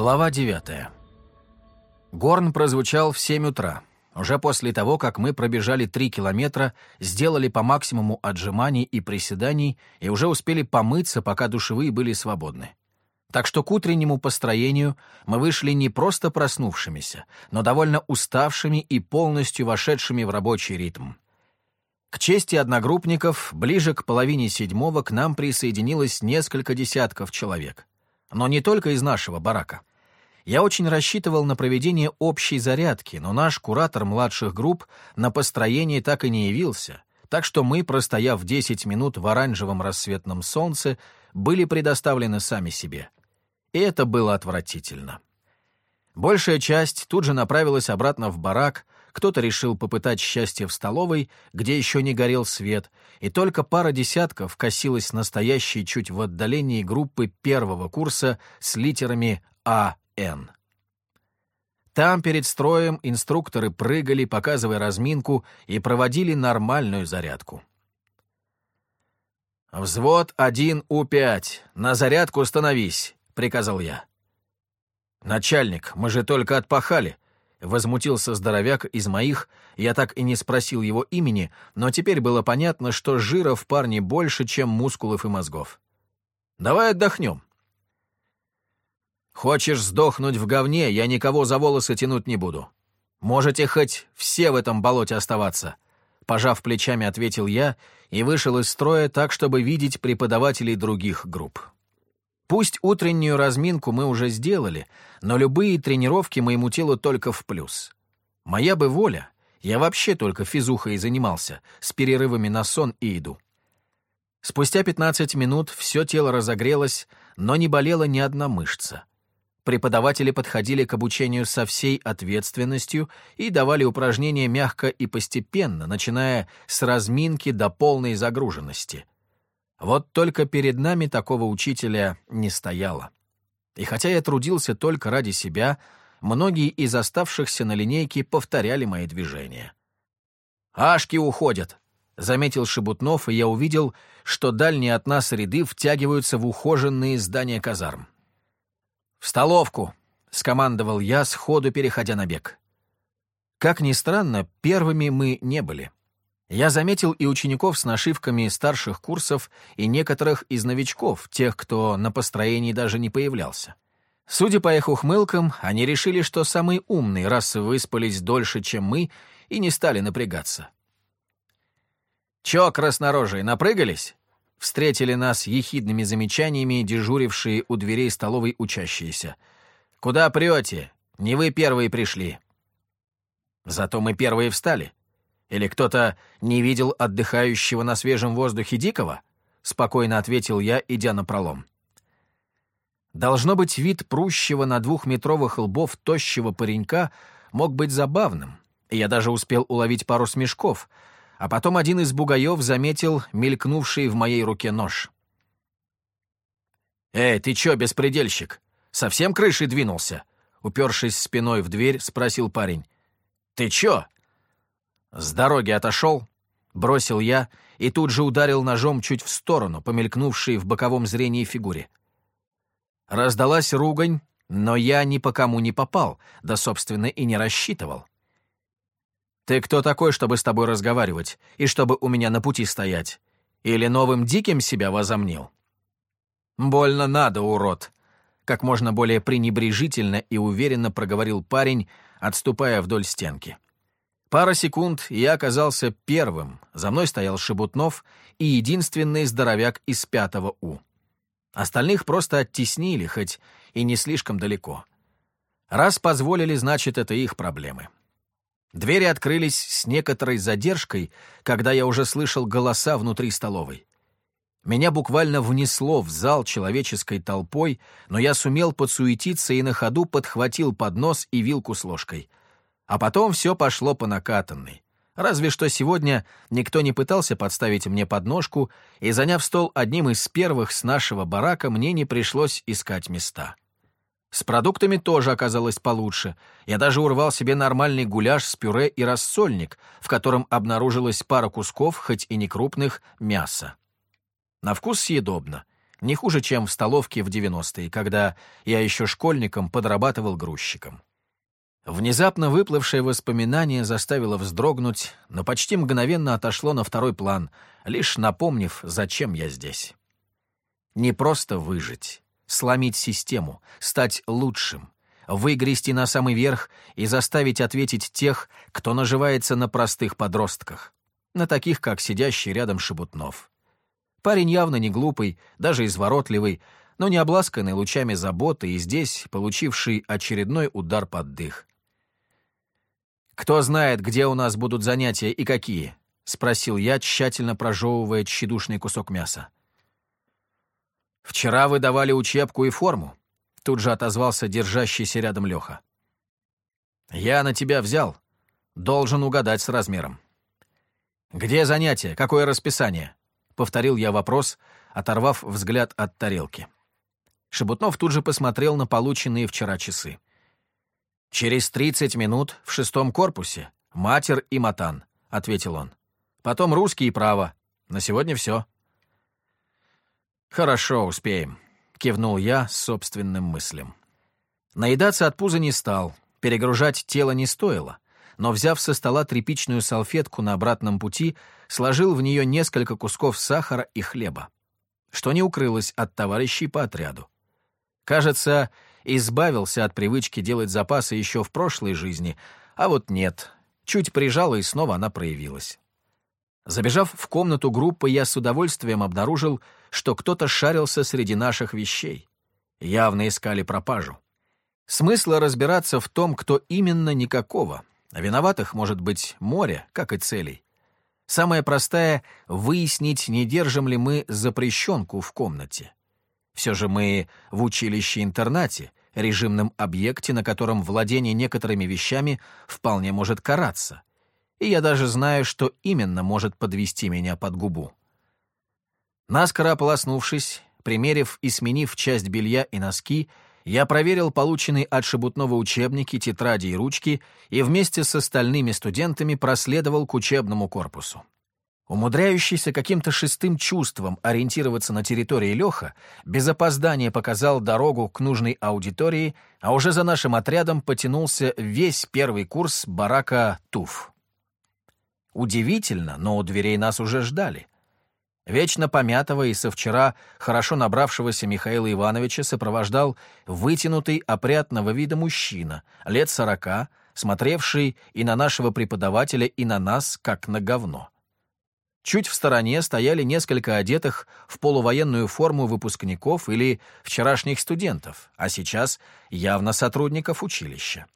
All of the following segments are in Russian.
Глава 9. Горн прозвучал в 7 утра, уже после того, как мы пробежали 3 километра, сделали по максимуму отжиманий и приседаний и уже успели помыться, пока душевые были свободны. Так что к утреннему построению мы вышли не просто проснувшимися, но довольно уставшими и полностью вошедшими в рабочий ритм. К чести одногруппников, ближе к половине седьмого к нам присоединилось несколько десятков человек. Но не только из нашего барака. Я очень рассчитывал на проведение общей зарядки, но наш куратор младших групп на построение так и не явился, так что мы, простояв 10 минут в оранжевом рассветном солнце, были предоставлены сами себе. И это было отвратительно. Большая часть тут же направилась обратно в барак, кто-то решил попытать счастье в столовой, где еще не горел свет, и только пара десятков косилась настоящей чуть в отдалении группы первого курса с литерами «А.Н». Там перед строем инструкторы прыгали, показывая разминку, и проводили нормальную зарядку. «Взвод 1У5, на зарядку становись», — приказал я. «Начальник, мы же только отпахали», Возмутился здоровяк из моих, я так и не спросил его имени, но теперь было понятно, что жира в парне больше, чем мускулов и мозгов. «Давай отдохнем». «Хочешь сдохнуть в говне, я никого за волосы тянуть не буду. Можете хоть все в этом болоте оставаться», — пожав плечами, ответил я и вышел из строя так, чтобы видеть преподавателей других групп. Пусть утреннюю разминку мы уже сделали, но любые тренировки моему телу только в плюс. Моя бы воля, я вообще только физухой занимался, с перерывами на сон и еду. Спустя 15 минут все тело разогрелось, но не болела ни одна мышца. Преподаватели подходили к обучению со всей ответственностью и давали упражнения мягко и постепенно, начиная с разминки до полной загруженности. Вот только перед нами такого учителя не стояло. И хотя я трудился только ради себя, многие из оставшихся на линейке повторяли мои движения. «Ашки уходят», — заметил Шебутнов, и я увидел, что дальние от нас ряды втягиваются в ухоженные здания казарм. «В столовку», — скомандовал я, сходу переходя на бег. Как ни странно, первыми мы не были. Я заметил и учеников с нашивками старших курсов, и некоторых из новичков, тех, кто на построении даже не появлялся. Судя по их ухмылкам, они решили, что самые умные, раз выспались дольше, чем мы, и не стали напрягаться. «Чё, краснорожие, напрыгались?» Встретили нас ехидными замечаниями дежурившие у дверей столовой учащиеся. «Куда прете? Не вы первые пришли». «Зато мы первые встали», или кто-то не видел отдыхающего на свежем воздухе дикого? Спокойно ответил я, идя на пролом. Должно быть, вид прущего на двухметровых лбов тощего паренька мог быть забавным, и я даже успел уловить пару смешков, а потом один из бугаев заметил мелькнувший в моей руке нож. «Эй, ты чё, беспредельщик? Совсем крышей двинулся?» Упершись спиной в дверь, спросил парень. «Ты чё?» «С дороги отошел?» — бросил я и тут же ударил ножом чуть в сторону, помелькнувшей в боковом зрении фигуре. Раздалась ругань, но я ни по кому не попал, да, собственно, и не рассчитывал. «Ты кто такой, чтобы с тобой разговаривать, и чтобы у меня на пути стоять? Или новым диким себя возомнил?» «Больно надо, урод!» Как можно более пренебрежительно и уверенно проговорил парень, отступая вдоль стенки. Пара секунд, и я оказался первым. За мной стоял Шебутнов и единственный здоровяк из пятого У. Остальных просто оттеснили, хоть и не слишком далеко. Раз позволили, значит, это их проблемы. Двери открылись с некоторой задержкой, когда я уже слышал голоса внутри столовой. Меня буквально внесло в зал человеческой толпой, но я сумел подсуетиться и на ходу подхватил поднос и вилку с ложкой — а потом все пошло по накатанной. Разве что сегодня никто не пытался подставить мне подножку, и, заняв стол одним из первых с нашего барака, мне не пришлось искать места. С продуктами тоже оказалось получше. Я даже урвал себе нормальный гуляш с пюре и рассольник, в котором обнаружилась пара кусков, хоть и не крупных, мяса. На вкус съедобно. Не хуже, чем в столовке в 90-е, когда я еще школьником подрабатывал грузчиком. Внезапно выплывшее воспоминание заставило вздрогнуть, но почти мгновенно отошло на второй план, лишь напомнив, зачем я здесь. Не просто выжить, сломить систему, стать лучшим, выгрести на самый верх и заставить ответить тех, кто наживается на простых подростках, на таких, как сидящий рядом Шебутнов. Парень явно не глупый, даже изворотливый, но не обласканный лучами заботы и здесь получивший очередной удар под дых. «Кто знает, где у нас будут занятия и какие?» — спросил я, тщательно прожевывая тщедушный кусок мяса. «Вчера вы давали учебку и форму», — тут же отозвался держащийся рядом Леха. «Я на тебя взял. Должен угадать с размером». «Где занятия? Какое расписание?» — повторил я вопрос, оторвав взгляд от тарелки. Шебутнов тут же посмотрел на полученные вчера часы. «Через тридцать минут в шестом корпусе. Матер и матан», — ответил он. «Потом русский и право. На сегодня все». «Хорошо, успеем», — кивнул я собственным мыслям. Наедаться от пуза не стал, перегружать тело не стоило, но, взяв со стола тряпичную салфетку на обратном пути, сложил в нее несколько кусков сахара и хлеба, что не укрылось от товарищей по отряду. Кажется, избавился от привычки делать запасы еще в прошлой жизни, а вот нет, чуть прижала, и снова она проявилась. Забежав в комнату группы, я с удовольствием обнаружил, что кто-то шарился среди наших вещей. Явно искали пропажу. Смысла разбираться в том, кто именно, никакого. Виноватых может быть море, как и целей. Самое простое — выяснить, не держим ли мы запрещенку в комнате. Все же мы в училище-интернате, режимном объекте, на котором владение некоторыми вещами вполне может караться. И я даже знаю, что именно может подвести меня под губу. Наскоро ополоснувшись, примерив и сменив часть белья и носки, я проверил полученные от Шебутного учебники, тетради и ручки и вместе с остальными студентами проследовал к учебному корпусу. Умудряющийся каким-то шестым чувством ориентироваться на территории Леха, без опоздания показал дорогу к нужной аудитории, а уже за нашим отрядом потянулся весь первый курс барака ТУФ. Удивительно, но у дверей нас уже ждали. Вечно помятого и со вчера хорошо набравшегося Михаила Ивановича сопровождал вытянутый опрятного вида мужчина, лет сорока, смотревший и на нашего преподавателя, и на нас, как на говно. Чуть в стороне стояли несколько одетых в полувоенную форму выпускников или вчерашних студентов, а сейчас явно сотрудников училища.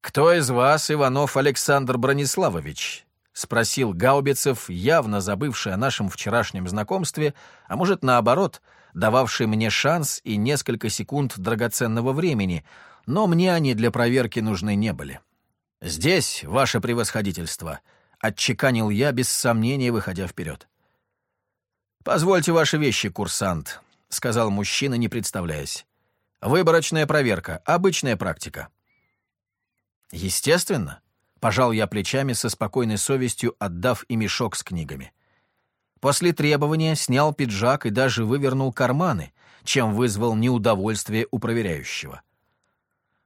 «Кто из вас Иванов Александр Брониславович?» — спросил Гаубицев, явно забывший о нашем вчерашнем знакомстве, а может, наоборот, дававший мне шанс и несколько секунд драгоценного времени, но мне они для проверки нужны не были. «Здесь, ваше превосходительство», отчеканил я, без сомнения, выходя вперед. «Позвольте ваши вещи, курсант», — сказал мужчина, не представляясь. «Выборочная проверка, обычная практика». «Естественно», — пожал я плечами со спокойной совестью, отдав и мешок с книгами. После требования снял пиджак и даже вывернул карманы, чем вызвал неудовольствие у проверяющего.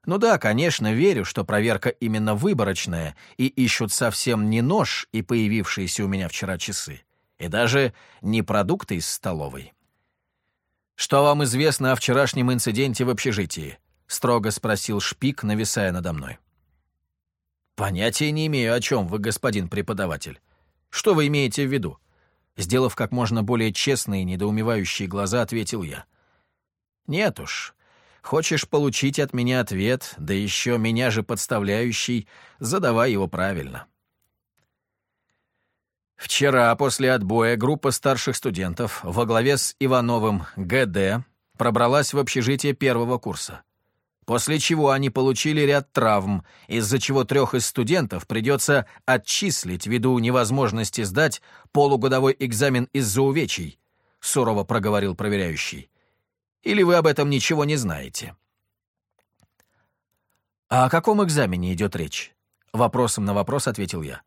Ну да, конечно, верю, что проверка именно выборочная, и ищут совсем не нож и появившиеся у меня вчера часы, и даже не продукты из столовой. «Что вам известно о вчерашнем инциденте в общежитии?» — строго спросил Шпик, нависая надо мной. «Понятия не имею, о чем вы, господин преподаватель. Что вы имеете в виду?» Сделав как можно более честные, недоумевающие глаза, ответил я. «Нет уж, Хочешь получить от меня ответ, да еще меня же подставляющий, задавай его правильно. Вчера после отбоя группа старших студентов во главе с Ивановым ГД пробралась в общежитие первого курса. После чего они получили ряд травм, из-за чего трех из студентов придется отчислить ввиду невозможности сдать полугодовой экзамен из-за увечий, сурово проговорил проверяющий. Или вы об этом ничего не знаете?» «А о каком экзамене идет речь?» Вопросом на вопрос ответил я.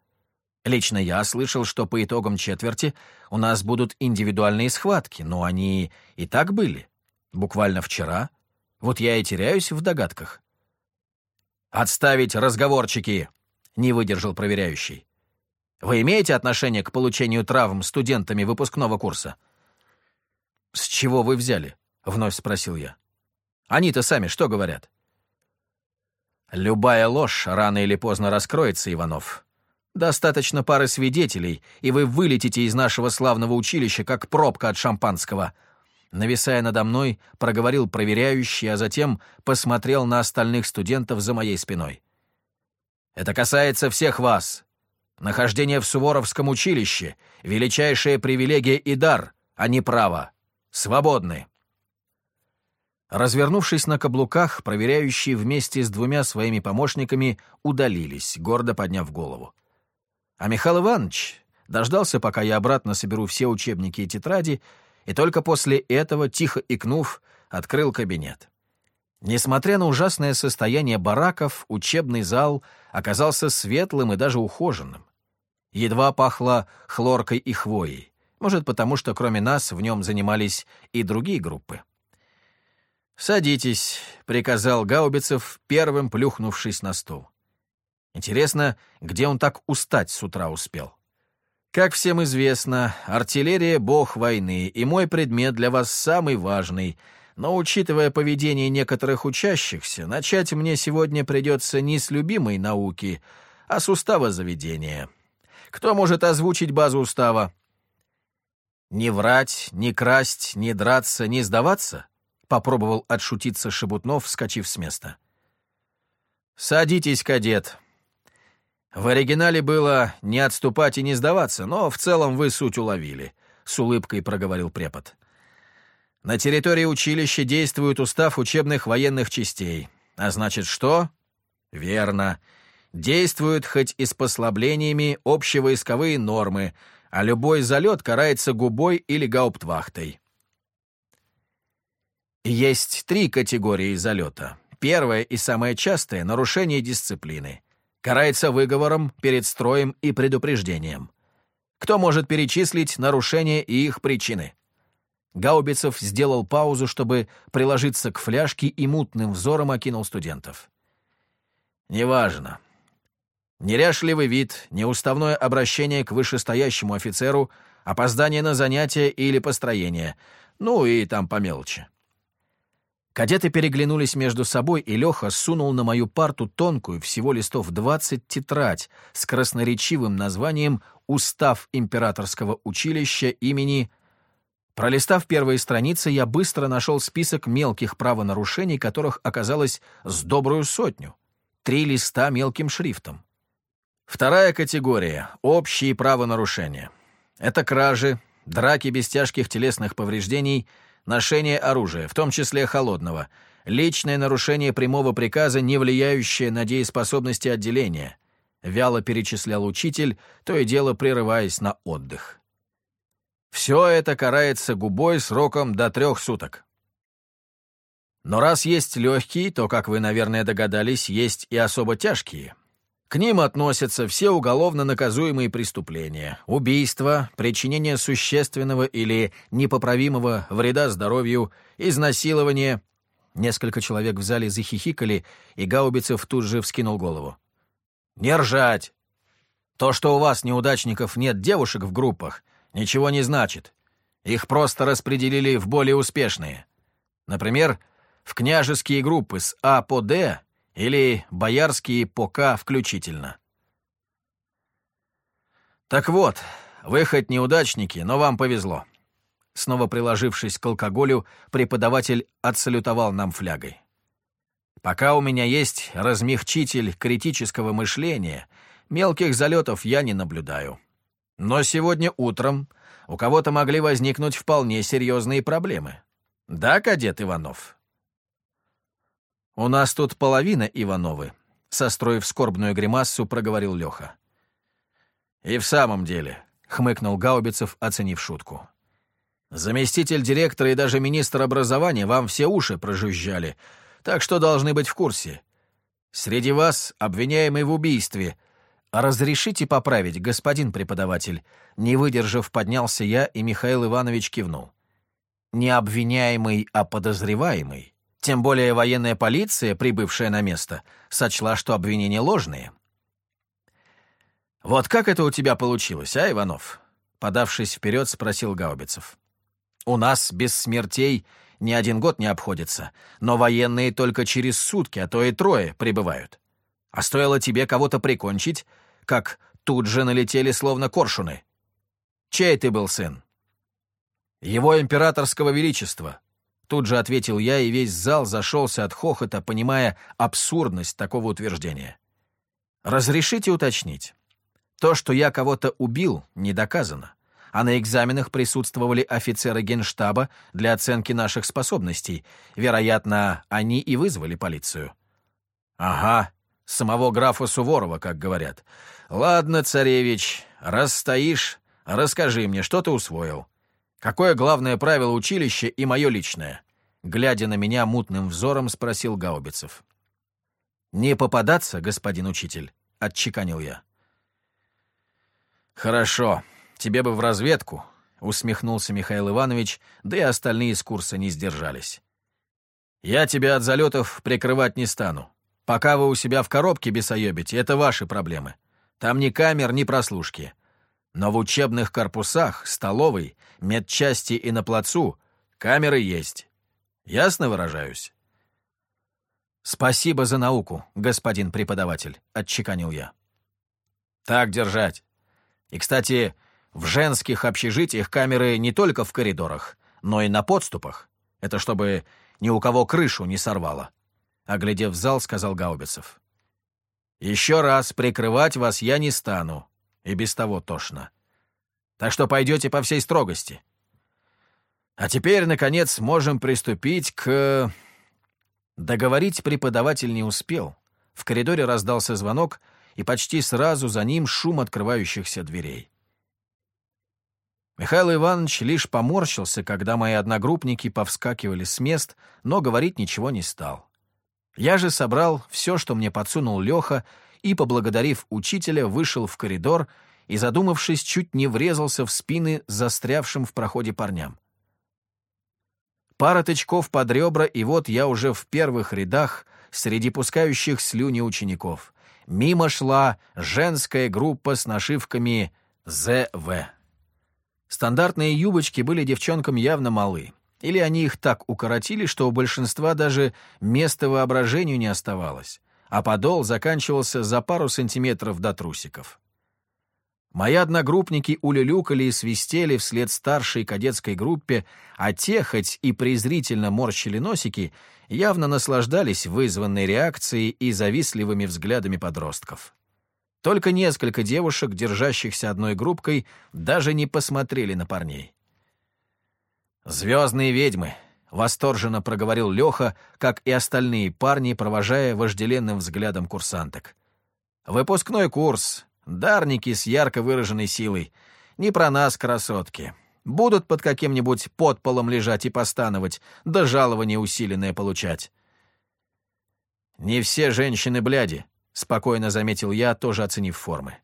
Лично я слышал, что по итогам четверти у нас будут индивидуальные схватки, но они и так были. Буквально вчера. Вот я и теряюсь в догадках. «Отставить разговорчики!» — не выдержал проверяющий. «Вы имеете отношение к получению травм студентами выпускного курса?» «С чего вы взяли?» — вновь спросил я. «Они-то сами что говорят?» «Любая ложь рано или поздно раскроется, Иванов. Достаточно пары свидетелей, и вы вылетите из нашего славного училища, как пробка от шампанского», нависая надо мной, проговорил проверяющий, а затем посмотрел на остальных студентов за моей спиной. «Это касается всех вас. Нахождение в Суворовском училище — величайшая привилегия и дар, а не право. Свободны!» Развернувшись на каблуках, проверяющие вместе с двумя своими помощниками удалились, гордо подняв голову. А Михаил Иванович дождался, пока я обратно соберу все учебники и тетради, и только после этого, тихо икнув, открыл кабинет. Несмотря на ужасное состояние бараков, учебный зал оказался светлым и даже ухоженным. Едва пахло хлоркой и хвоей. Может, потому что кроме нас в нем занимались и другие группы. «Садитесь», — приказал Гаубицев, первым плюхнувшись на стул. Интересно, где он так устать с утра успел? Как всем известно, артиллерия — бог войны, и мой предмет для вас самый важный. Но, учитывая поведение некоторых учащихся, начать мне сегодня придется не с любимой науки, а с устава заведения. Кто может озвучить базу устава? «Не врать, не красть, не драться, не сдаваться?» — попробовал отшутиться Шебутнов, вскочив с места. «Садитесь, кадет», в оригинале было «не отступать и не сдаваться», но в целом вы суть уловили», — с улыбкой проговорил препод. «На территории училища действует устав учебных военных частей. А значит, что?» «Верно. Действуют хоть и с послаблениями общевойсковые нормы, а любой залет карается губой или гауптвахтой». Есть три категории залета. Первая и самая частая — нарушение дисциплины — карается выговором перед строем и предупреждением. Кто может перечислить нарушения и их причины? Гаубицев сделал паузу, чтобы приложиться к фляжке и мутным взором окинул студентов. «Неважно. Неряшливый вид, неуставное обращение к вышестоящему офицеру, опоздание на занятия или построение, ну и там по мелочи. Кадеты переглянулись между собой, и Леха сунул на мою парту тонкую, всего листов двадцать тетрадь с красноречивым названием «Устав императорского училища имени...» Пролистав первые страницы, я быстро нашел список мелких правонарушений, которых оказалось с добрую сотню. Три листа мелким шрифтом. Вторая категория — общие правонарушения. Это кражи, драки без тяжких телесных повреждений — ношение оружия, в том числе холодного, личное нарушение прямого приказа, не влияющее на дееспособности отделения, вяло перечислял учитель, то и дело прерываясь на отдых. Все это карается губой сроком до трех суток. Но раз есть легкие, то, как вы, наверное, догадались, есть и особо тяжкие. К ним относятся все уголовно наказуемые преступления, убийства, причинение существенного или непоправимого вреда здоровью, изнасилование. Несколько человек в зале захихикали, и Гаубицев тут же вскинул голову. «Не ржать! То, что у вас, неудачников, нет девушек в группах, ничего не значит. Их просто распределили в более успешные. Например, в княжеские группы с А по Д или боярские пока включительно. Так вот, вы хоть неудачники, но вам повезло. Снова приложившись к алкоголю, преподаватель отсалютовал нам флягой. Пока у меня есть размягчитель критического мышления, мелких залетов я не наблюдаю. Но сегодня утром у кого-то могли возникнуть вполне серьезные проблемы. Да, кадет Иванов? «У нас тут половина Ивановы», — состроив скорбную гримассу, проговорил Леха. «И в самом деле», — хмыкнул Гаубицев, оценив шутку. «Заместитель директора и даже министр образования вам все уши прожужжали, так что должны быть в курсе. Среди вас обвиняемый в убийстве, «Разрешите поправить, господин преподаватель?» Не выдержав, поднялся я, и Михаил Иванович кивнул. «Не обвиняемый, а подозреваемый. Тем более военная полиция, прибывшая на место, сочла, что обвинения ложные». «Вот как это у тебя получилось, а, Иванов?» Подавшись вперед, спросил Гаубицев. «У нас без смертей ни один год не обходится, но военные только через сутки, а то и трое прибывают. А стоило тебе кого-то прикончить, как тут же налетели словно коршуны. Чей ты был сын? Его императорского величества. Тут же ответил я, и весь зал зашелся от хохота, понимая абсурдность такого утверждения. Разрешите уточнить. То, что я кого-то убил, не доказано. А на экзаменах присутствовали офицеры генштаба для оценки наших способностей. Вероятно, они и вызвали полицию. Ага, самого графа Суворова, как говорят. Ладно, царевич, раз стоишь, расскажи мне, что ты усвоил. Какое главное правило училища и мое личное? Глядя на меня мутным взором, спросил Гаубицев. «Не попадаться, господин учитель», — отчеканил я. «Хорошо, тебе бы в разведку», — усмехнулся Михаил Иванович, да и остальные из курса не сдержались. «Я тебя от залетов прикрывать не стану. Пока вы у себя в коробке бесоебите, это ваши проблемы. Там ни камер, ни прослушки. Но в учебных корпусах, столовой, медчасти и на плацу камеры есть. Ясно выражаюсь?» «Спасибо за науку, господин преподаватель», — отчеканил я. «Так держать. И, кстати, в женских общежитиях камеры не только в коридорах, но и на подступах. Это чтобы ни у кого крышу не сорвало оглядев зал, сказал Гаубицев. «Еще раз прикрывать вас я не стану, и без того тошно. Так что пойдете по всей строгости. А теперь, наконец, можем приступить к...» Договорить преподаватель не успел. В коридоре раздался звонок, и почти сразу за ним шум открывающихся дверей. Михаил Иванович лишь поморщился, когда мои одногруппники повскакивали с мест, но говорить ничего не стал. Я же собрал все, что мне подсунул Леха, и, поблагодарив учителя, вышел в коридор и, задумавшись, чуть не врезался в спины застрявшим в проходе парням. Пара тычков под ребра, и вот я уже в первых рядах среди пускающих слюни учеников. Мимо шла женская группа с нашивками «ЗВ». Стандартные юбочки были девчонкам явно малы. Или они их так укоротили, что у большинства даже места воображению не оставалось, а подол заканчивался за пару сантиметров до трусиков. Мои одногруппники улюлюкали и свистели вслед старшей кадетской группе, а те, хоть и презрительно морщили носики, явно наслаждались вызванной реакцией и завистливыми взглядами подростков. Только несколько девушек, держащихся одной группкой, даже не посмотрели на парней. «Звездные ведьмы!» — восторженно проговорил Леха, как и остальные парни, провожая вожделенным взглядом курсанток. «Выпускной курс. Дарники с ярко выраженной силой. Не про нас, красотки. Будут под каким-нибудь подполом лежать и постановать, да жалование усиленное получать». «Не все женщины бляди», — спокойно заметил я, тоже оценив формы.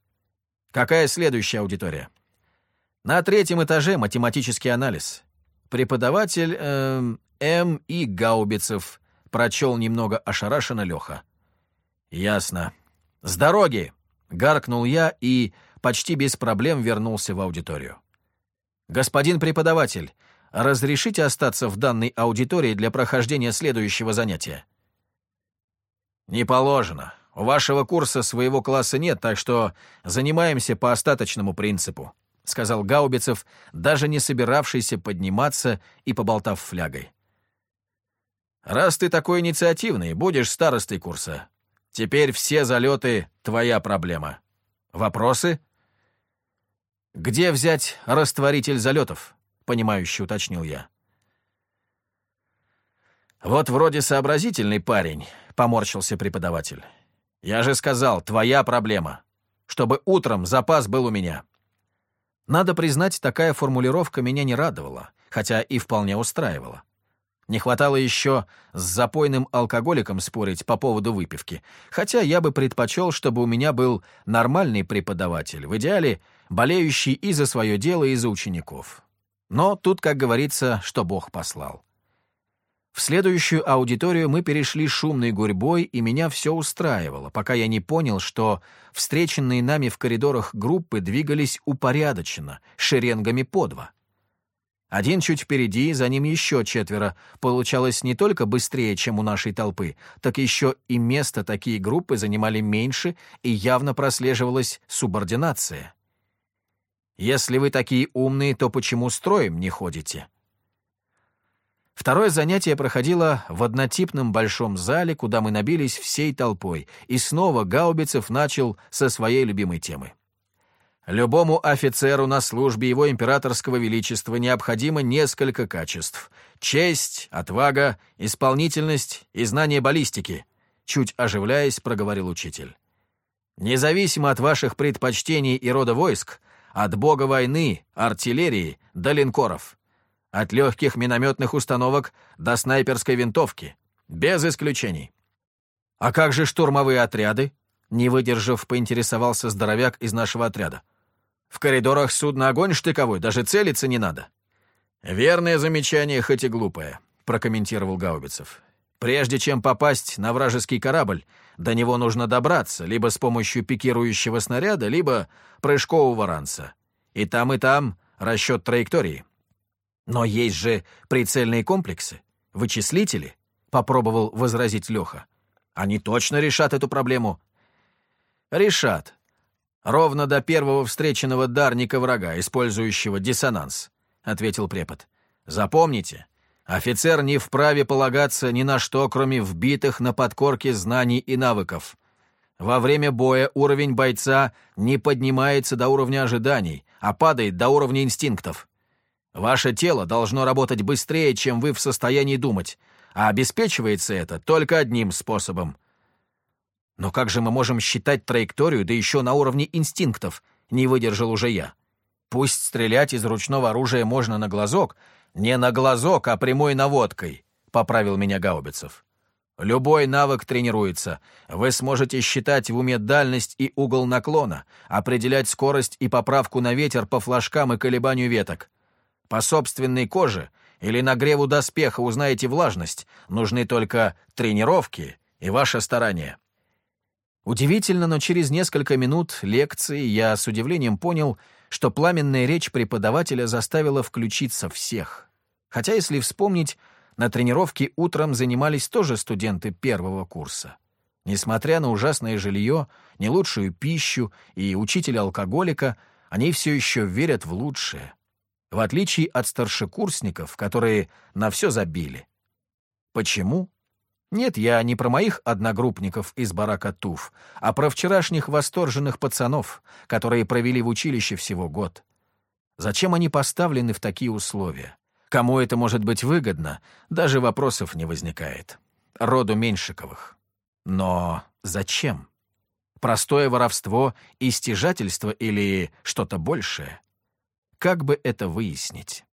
«Какая следующая аудитория?» «На третьем этаже математический анализ. Преподаватель э, М. И. Гаубицев прочел немного ошарашенно Леха. «Ясно. С дороги!» — гаркнул я и почти без проблем вернулся в аудиторию. «Господин преподаватель, разрешите остаться в данной аудитории для прохождения следующего занятия?» «Не положено. У вашего курса своего класса нет, так что занимаемся по остаточному принципу», — сказал Гаубицев, даже не собиравшийся подниматься и поболтав флягой. «Раз ты такой инициативный, будешь старостой курса. Теперь все залеты — твоя проблема. Вопросы?» «Где взять растворитель залетов?» — понимающе уточнил я. «Вот вроде сообразительный парень», — поморщился преподаватель. «Я же сказал, твоя проблема. Чтобы утром запас был у меня. Надо признать, такая формулировка меня не радовала, хотя и вполне устраивала. Не хватало еще с запойным алкоголиком спорить по поводу выпивки, хотя я бы предпочел, чтобы у меня был нормальный преподаватель, в идеале болеющий и за свое дело, и за учеников. Но тут, как говорится, что Бог послал. В следующую аудиторию мы перешли шумной гурьбой, и меня все устраивало, пока я не понял, что встреченные нами в коридорах группы двигались упорядоченно, шеренгами по два. Один чуть впереди, за ним еще четверо. Получалось не только быстрее, чем у нашей толпы, так еще и место такие группы занимали меньше, и явно прослеживалась субординация. Если вы такие умные, то почему строем не ходите? Второе занятие проходило в однотипном большом зале, куда мы набились всей толпой, и снова Гаубицев начал со своей любимой темы. Любому офицеру на службе его императорского величества необходимо несколько качеств — честь, отвага, исполнительность и знание баллистики, чуть оживляясь, проговорил учитель. Независимо от ваших предпочтений и рода войск, от бога войны, артиллерии до линкоров, от легких минометных установок до снайперской винтовки, без исключений. А как же штурмовые отряды? Не выдержав, поинтересовался здоровяк из нашего отряда. В коридорах судна огонь штыковой, даже целиться не надо. Верное замечание, хоть и глупое, прокомментировал Гаубицев. Прежде чем попасть на вражеский корабль, до него нужно добраться либо с помощью пикирующего снаряда, либо прыжкового ранца. И там, и там расчет траектории. Но есть же прицельные комплексы, вычислители, попробовал возразить Леха. Они точно решат эту проблему. Решат. Ровно до первого встреченного дарника врага, использующего диссонанс, ответил препод. Запомните, Офицер не вправе полагаться ни на что, кроме вбитых на подкорке знаний и навыков. Во время боя уровень бойца не поднимается до уровня ожиданий, а падает до уровня инстинктов. Ваше тело должно работать быстрее, чем вы в состоянии думать, а обеспечивается это только одним способом. Но как же мы можем считать траекторию, да еще на уровне инстинктов, не выдержал уже я. Пусть стрелять из ручного оружия можно на глазок, «Не на глазок, а прямой наводкой», — поправил меня Гаубицев. «Любой навык тренируется. Вы сможете считать в уме дальность и угол наклона, определять скорость и поправку на ветер по флажкам и колебанию веток. По собственной коже или нагреву доспеха узнаете влажность. Нужны только тренировки и ваше старание». Удивительно, но через несколько минут лекции я с удивлением понял, что пламенная речь преподавателя заставила включиться всех. Хотя, если вспомнить, на тренировке утром занимались тоже студенты первого курса. Несмотря на ужасное жилье, не лучшую пищу и учителя-алкоголика, они все еще верят в лучшее. В отличие от старшекурсников, которые на все забили. Почему? Нет, я не про моих одногруппников из барака Туф, а про вчерашних восторженных пацанов, которые провели в училище всего год. Зачем они поставлены в такие условия? Кому это может быть выгодно, даже вопросов не возникает. Роду Меньшиковых. Но зачем? Простое воровство и стяжательство или что-то большее? Как бы это выяснить?